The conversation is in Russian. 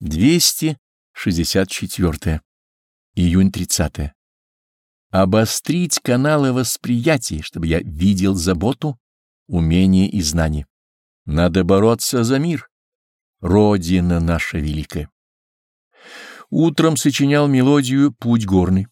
264. Июнь 30. Обострить каналы восприятия, чтобы я видел заботу, умение и знание. Надо бороться за мир. Родина наша великая. Утром сочинял мелодию «Путь горный».